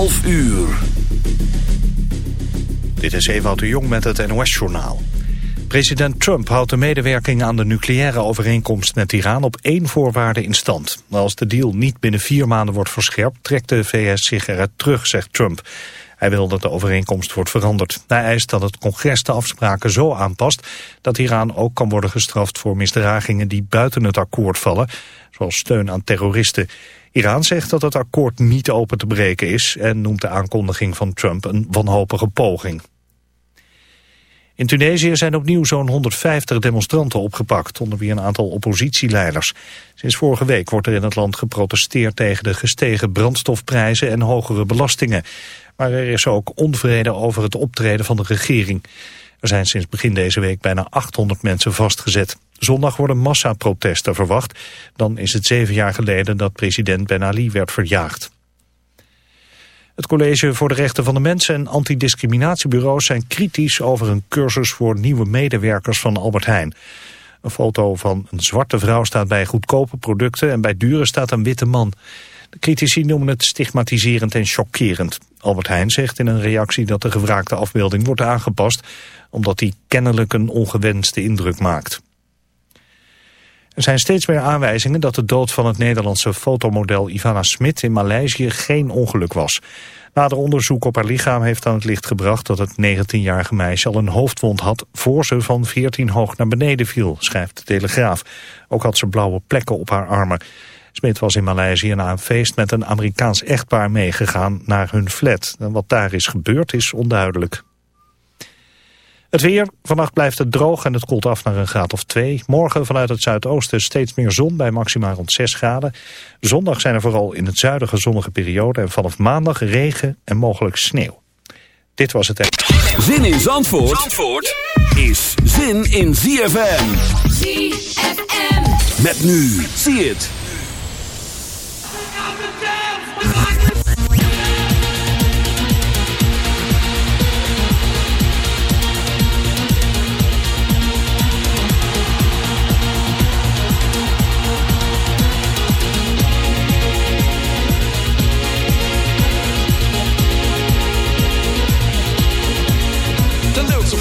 12 uur. Dit is Ewout de Jong met het NOS-journaal. President Trump houdt de medewerking aan de nucleaire overeenkomst met Iran op één voorwaarde in stand. Als de deal niet binnen vier maanden wordt verscherpt, trekt de VS zich eruit terug, zegt Trump. Hij wil dat de overeenkomst wordt veranderd. Hij eist dat het congres de afspraken zo aanpast dat Iran ook kan worden gestraft voor misdragingen die buiten het akkoord vallen, zoals steun aan terroristen. Iran zegt dat het akkoord niet open te breken is en noemt de aankondiging van Trump een wanhopige poging. In Tunesië zijn opnieuw zo'n 150 demonstranten opgepakt, onder wie een aantal oppositieleiders. Sinds vorige week wordt er in het land geprotesteerd tegen de gestegen brandstofprijzen en hogere belastingen. Maar er is ook onvrede over het optreden van de regering. Er zijn sinds begin deze week bijna 800 mensen vastgezet. Zondag worden massaprotesten verwacht. Dan is het zeven jaar geleden dat president Ben Ali werd verjaagd. Het College voor de Rechten van de Mensen en antidiscriminatiebureaus zijn kritisch over een cursus voor nieuwe medewerkers van Albert Heijn. Een foto van een zwarte vrouw staat bij goedkope producten en bij dure staat een witte man. De critici noemen het stigmatiserend en chockerend. Albert Heijn zegt in een reactie dat de gevraagde afbeelding wordt aangepast... omdat die kennelijk een ongewenste indruk maakt. Er zijn steeds meer aanwijzingen dat de dood van het Nederlandse fotomodel Ivana Smit in Maleisië geen ongeluk was. Nader onderzoek op haar lichaam heeft aan het licht gebracht dat het 19-jarige meisje al een hoofdwond had voor ze van 14 hoog naar beneden viel, schrijft de Telegraaf. Ook had ze blauwe plekken op haar armen. Smit was in Maleisië na een feest met een Amerikaans echtpaar meegegaan naar hun flat. Wat daar is gebeurd is onduidelijk. Het weer. Vannacht blijft het droog en het koelt af naar een graad of 2. Morgen vanuit het zuidoosten steeds meer zon bij maximaal rond 6 graden. Zondag zijn er vooral in het zuiden zonnige periode. En vanaf maandag regen en mogelijk sneeuw. Dit was het. Zin in Zandvoort, Zandvoort is zin in ZFM. ZFM. Met nu. Zie het.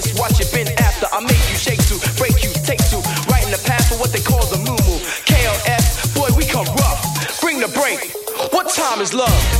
It's what you been after. I make you shake to, break you, take to. Right in the path for what they call the moo KLS, boy, we come rough. Bring the break. What time is love?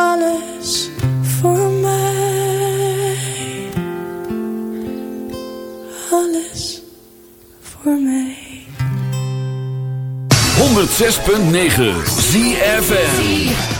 Alles voor mij. Alles voor mij. 106.9 ZFM.